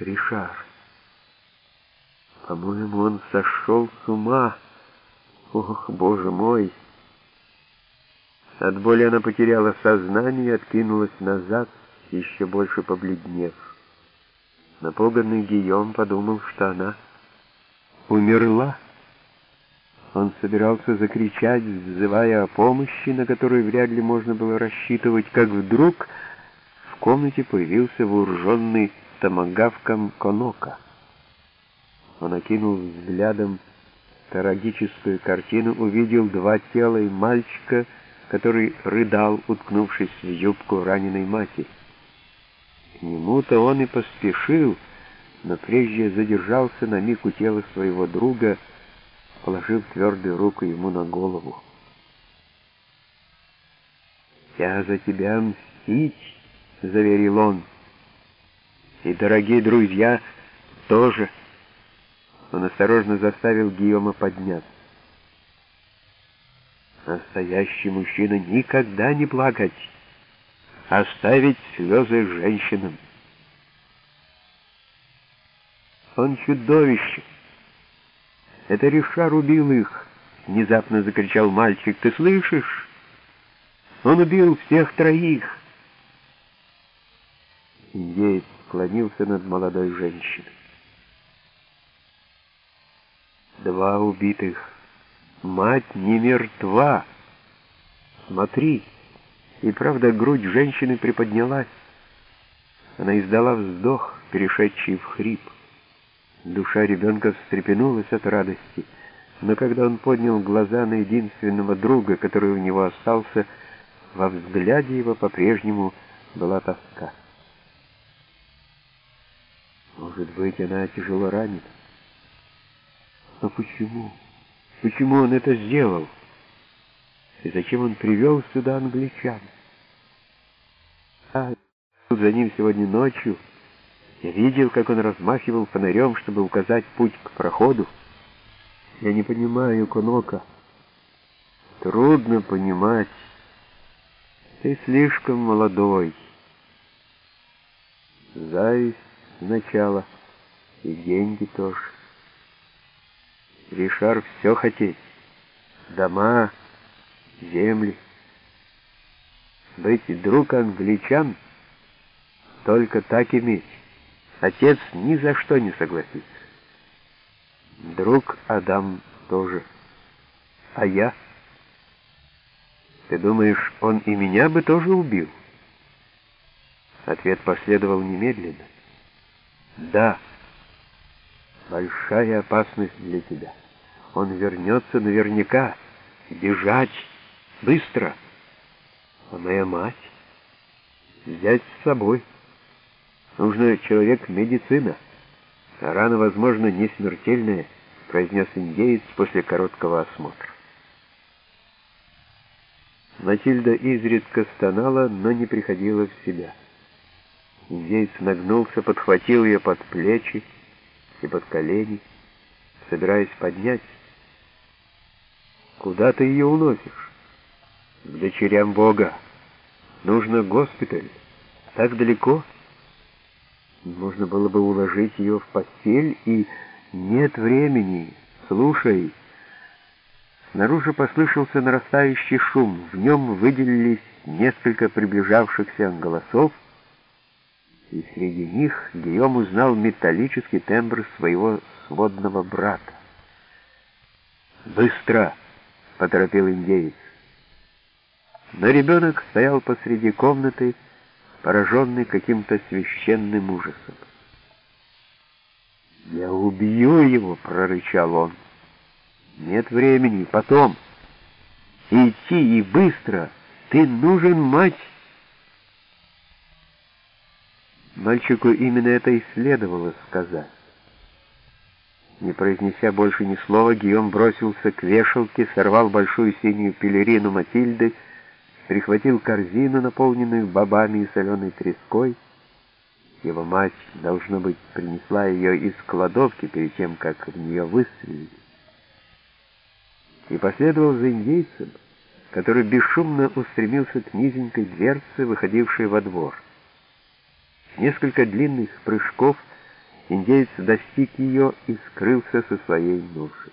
Ришар. По-моему, он сошел с ума. Ох, боже мой! От боли она потеряла сознание и откинулась назад, еще больше побледнев. Напуганный Гийом подумал, что она умерла. Он собирался закричать, взывая о помощи, на которую вряд ли можно было рассчитывать, как вдруг в комнате появился вооруженный томагавком Конока. Он окинул взглядом трагическую картину, увидел два тела и мальчика, который рыдал, уткнувшись в юбку раненой матери. К нему-то он и поспешил, но прежде задержался на миг у тела своего друга, положив твердую руку ему на голову. «Я за тебя мстить!» — заверил он. «И, дорогие друзья, тоже!» Он осторожно заставил Гийома подняться. Настоящий мужчина никогда не плакать, оставить слезы женщинам. Он чудовище. Это Ришар убил их, внезапно закричал мальчик. Ты слышишь? Он убил всех троих. Индеец склонился над молодой женщиной. Два убитых. Мать не мертва. Смотри. И правда, грудь женщины приподнялась. Она издала вздох, перешедший в хрип. Душа ребенка встрепенулась от радости, но когда он поднял глаза на единственного друга, который у него остался, во взгляде его по-прежнему была тоска. Может быть, она тяжело ранена. Но почему? Почему он это сделал? И зачем он привел сюда англичан? А тут за ним сегодня ночью я видел, как он размахивал фонарем, чтобы указать путь к проходу. Я не понимаю, Конока. Трудно понимать. Ты слишком молодой. Зависть сначала, и деньги тоже. Ришар все хотеть. Дома, земли. Быть друг англичан, только так иметь. Отец ни за что не согласится. Друг Адам тоже. А я? Ты думаешь, он и меня бы тоже убил? Ответ последовал немедленно. Да. Большая опасность для тебя. Он вернется наверняка. Бежать. Быстро. А моя мать? Взять с собой. Нужно человек-медицина. А рана, возможно, не смертельная, произнес индеец после короткого осмотра. Матильда изредка стонала, но не приходила в себя. Индеец нагнулся, подхватил ее под плечи и под колени, собираясь поднять. «Куда ты ее уносишь?» «К дочерям Бога. Нужно госпиталь. Так далеко?» Можно было бы уложить ее в постель, и нет времени. Слушай. Снаружи послышался нарастающий шум. В нем выделились несколько приближавшихся голосов, и среди них Гийом узнал металлический тембр своего сводного брата. «Быстро!» — поторопил индеец. Но ребенок стоял посреди комнаты, пораженный каким-то священным ужасом. «Я убью его!» — прорычал он. «Нет времени, потом. Идти и быстро! Ты нужен, мать!» Мальчику именно это и следовало сказать. Не произнеся больше ни слова, Гийом бросился к вешалке, сорвал большую синюю пелерину Матильды, прихватил корзину, наполненную бобами и соленой треской. Его мать, должно быть, принесла ее из кладовки перед тем, как в нее выстрелили. И последовал за индейцем, который бесшумно устремился к низенькой дверце, выходившей во двор. Несколько длинных прыжков, Индеец достиг ее и скрылся со своей ношей.